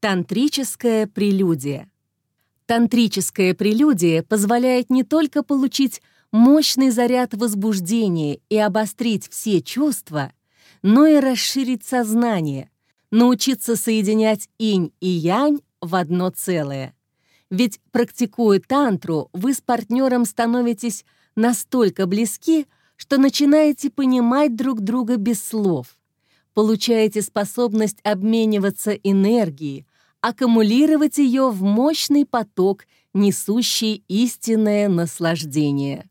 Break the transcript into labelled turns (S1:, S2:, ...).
S1: Тантрическая прелюдия. Тантрическая прелюдия позволяет не только получить мощный заряд возбуждения и обострить все чувства, но и расширить сознание, научиться соединять инь и янь в одно целое. Ведь, практикуя тантру, вы с партнером становитесь настолько близки, что начинаете понимать друг друга без слов. Получаете способность обмениваться энергией, аккумулировать ее в мощный поток, несущий истинное наслаждение.